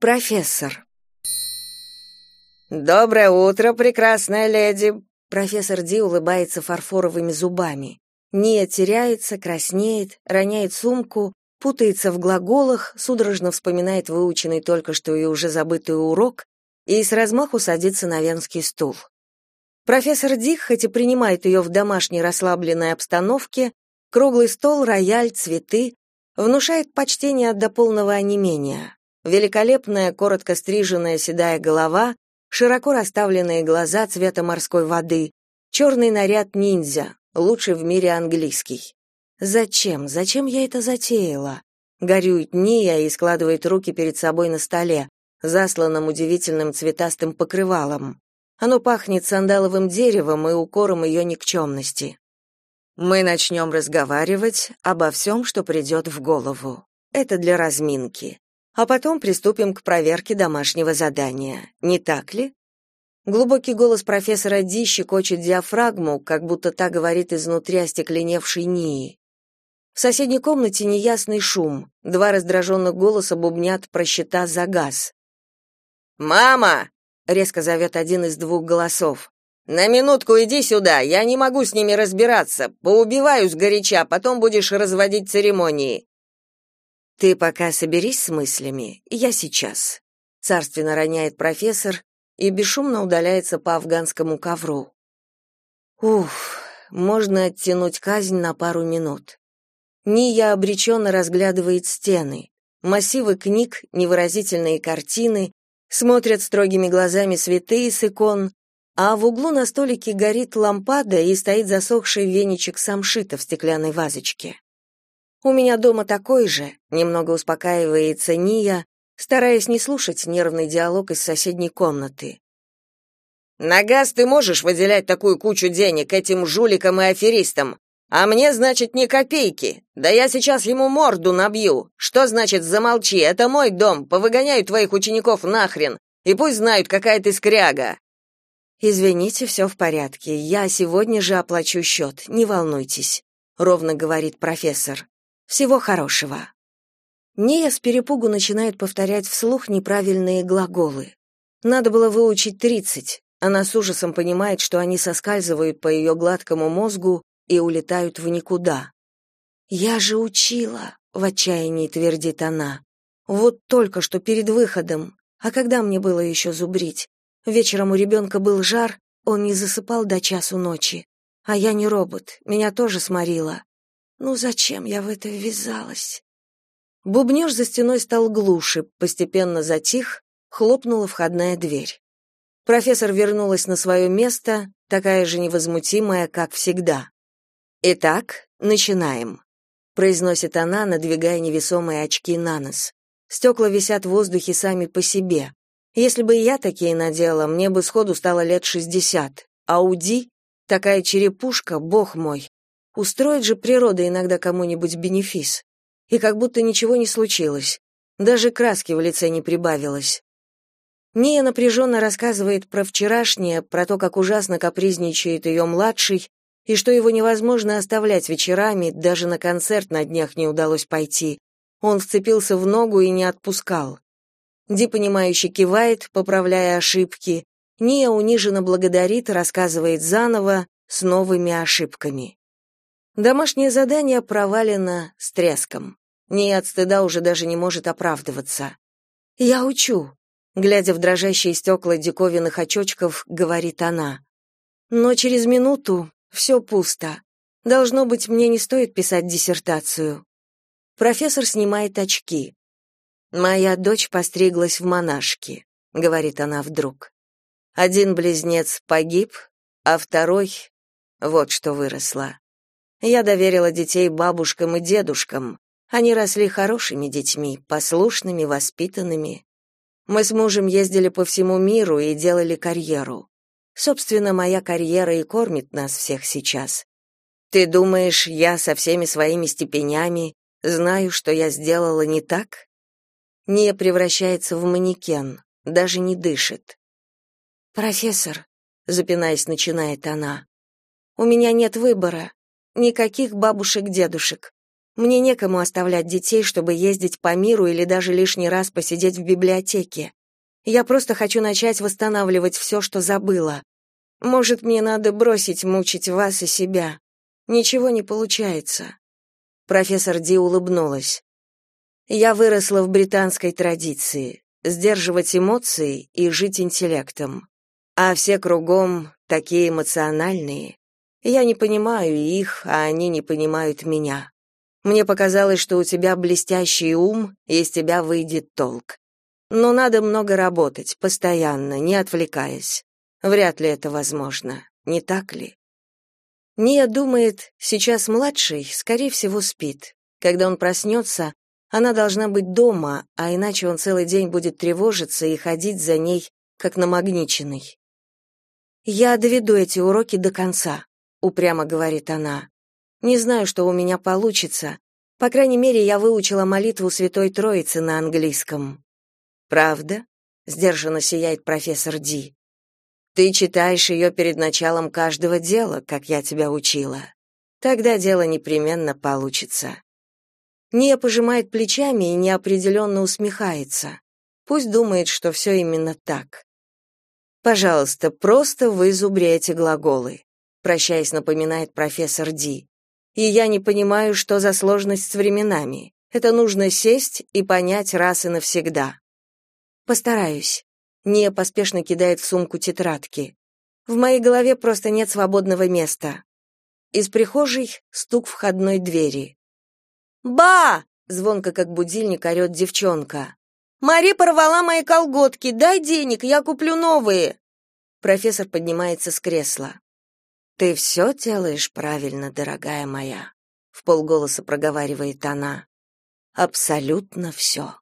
Профессор. Доброе утро, прекрасная леди. Профессор Ди улыбается фарфоровыми зубами. Ния теряется, краснеет, роняет сумку, путается в глаголах, судорожно вспоминает выученный только что и уже забытый урок и с размаху садится на венский стул. Профессор Дик, хоть и принимает ее в домашней расслабленной обстановке, круглый стол, рояль, цветы, внушает почтение до полного онемения. Великолепная, коротко стриженная седая голова, широко расставленные глаза цвета морской воды, черный наряд ниндзя, лучший в мире английский. Зачем? Зачем я это затеяла? Горюет Ния и складывает руки перед собой на столе, засланном удивительным цветастым покрывалом. Оно пахнет сандаловым деревом и укором ее никчемности. Мы начнем разговаривать обо всем, что придет в голову. Это для разминки. А потом приступим к проверке домашнего задания. Не так ли? Глубокий голос профессора Ди щекочет диафрагму, как будто та говорит изнутри остекленевшей Нии. В соседней комнате неясный шум. Два раздраженных голоса бубнят про счета за газ. «Мама!» — резко зовет один из двух голосов. «На минутку иди сюда, я не могу с ними разбираться. Поубиваюсь горяча, потом будешь разводить церемонии». «Ты пока соберись с мыслями, я сейчас», — царственно роняет профессор и бесшумно удаляется по афганскому ковру. Уф, можно оттянуть казнь на пару минут. Ния обреченно разглядывает стены. Массивы книг, невыразительные картины, смотрят строгими глазами святые с икон, а в углу на столике горит лампада и стоит засохший веничек самшита в стеклянной вазочке. У меня дома такой же, немного успокаивается Ния, стараясь не слушать нервный диалог из соседней комнаты. На газ ты можешь выделять такую кучу денег этим жуликам и аферистам, а мне, значит, ни копейки. Да я сейчас ему морду набью. Что значит замолчи? Это мой дом. Повыгоняю твоих учеников нахрен. И пусть знают, какая ты скряга. Извините, все в порядке. Я сегодня же оплачу счет, не волнуйтесь, ровно говорит профессор. Всего хорошего. Ния с перепугу начинает повторять вслух неправильные глаголы. Надо было выучить тридцать. Она с ужасом понимает, что они соскальзывают по ее гладкому мозгу и улетают в никуда. «Я же учила», — в отчаянии твердит она. «Вот только что перед выходом. А когда мне было еще зубрить? Вечером у ребенка был жар, он не засыпал до часу ночи. А я не робот, меня тоже сморило. Ну зачем я в это ввязалась? Бубнёж за стеной стал глуше, постепенно затих, хлопнула входная дверь. Профессор вернулась на свое место, такая же невозмутимая, как всегда. «Итак, начинаем», — произносит она, надвигая невесомые очки на нос. Стекла висят в воздухе сами по себе. Если бы я такие надела, мне бы сходу стало лет шестьдесят. А Уди, такая черепушка, бог мой, Устроит же природа иногда кому-нибудь бенефис. И как будто ничего не случилось. Даже краски в лице не прибавилось. Ния напряженно рассказывает про вчерашнее, про то, как ужасно капризничает ее младший, и что его невозможно оставлять вечерами, даже на концерт на днях не удалось пойти. Он вцепился в ногу и не отпускал. Ди, понимающе кивает, поправляя ошибки. Ния униженно благодарит, рассказывает заново, с новыми ошибками. Домашнее задание провалено с треском. Ни от стыда уже даже не может оправдываться. «Я учу», — глядя в дрожащие стекла диковинных очочков, говорит она. «Но через минуту все пусто. Должно быть, мне не стоит писать диссертацию». Профессор снимает очки. «Моя дочь постриглась в монашке», — говорит она вдруг. «Один близнец погиб, а второй — вот что выросло. Я доверила детей бабушкам и дедушкам. Они росли хорошими детьми, послушными, воспитанными. Мы с мужем ездили по всему миру и делали карьеру. Собственно, моя карьера и кормит нас всех сейчас. Ты думаешь, я со всеми своими степенями знаю, что я сделала не так? Не превращается в манекен, даже не дышит. Профессор, запинаясь, начинает она. У меня нет выбора. Никаких бабушек-дедушек. Мне некому оставлять детей, чтобы ездить по миру или даже лишний раз посидеть в библиотеке. Я просто хочу начать восстанавливать все, что забыла. Может, мне надо бросить мучить вас и себя. Ничего не получается. Профессор Ди улыбнулась. Я выросла в британской традиции сдерживать эмоции и жить интеллектом. А все кругом такие эмоциональные. Я не понимаю их, а они не понимают меня. Мне показалось, что у тебя блестящий ум, и из тебя выйдет толк. Но надо много работать, постоянно, не отвлекаясь. Вряд ли это возможно, не так ли? Ния думает, сейчас младший, скорее всего, спит. Когда он проснется, она должна быть дома, а иначе он целый день будет тревожиться и ходить за ней, как намагниченный. «Я доведу эти уроки до конца», — упрямо говорит она. «Не знаю, что у меня получится. По крайней мере, я выучила молитву Святой Троицы на английском». «Правда?» — сдержанно сияет профессор Ди. «Ты читаешь ее перед началом каждого дела, как я тебя учила. Тогда дело непременно получится». Ния пожимает плечами и неопределенно усмехается. Пусть думает, что все именно так. Пожалуйста, просто вызубри эти глаголы, прощаясь, напоминает профессор Ди. И я не понимаю, что за сложность с временами. Это нужно сесть и понять раз и навсегда. Постараюсь. Ния поспешно кидает в сумку тетрадки. В моей голове просто нет свободного места. Из прихожей стук входной двери. «Ба!» — звонко как будильник орет девчонка. «Мари порвала мои колготки, дай денег, я куплю новые!» Профессор поднимается с кресла. «Ты все делаешь правильно, дорогая моя», — в полголоса проговаривает она. «Абсолютно все».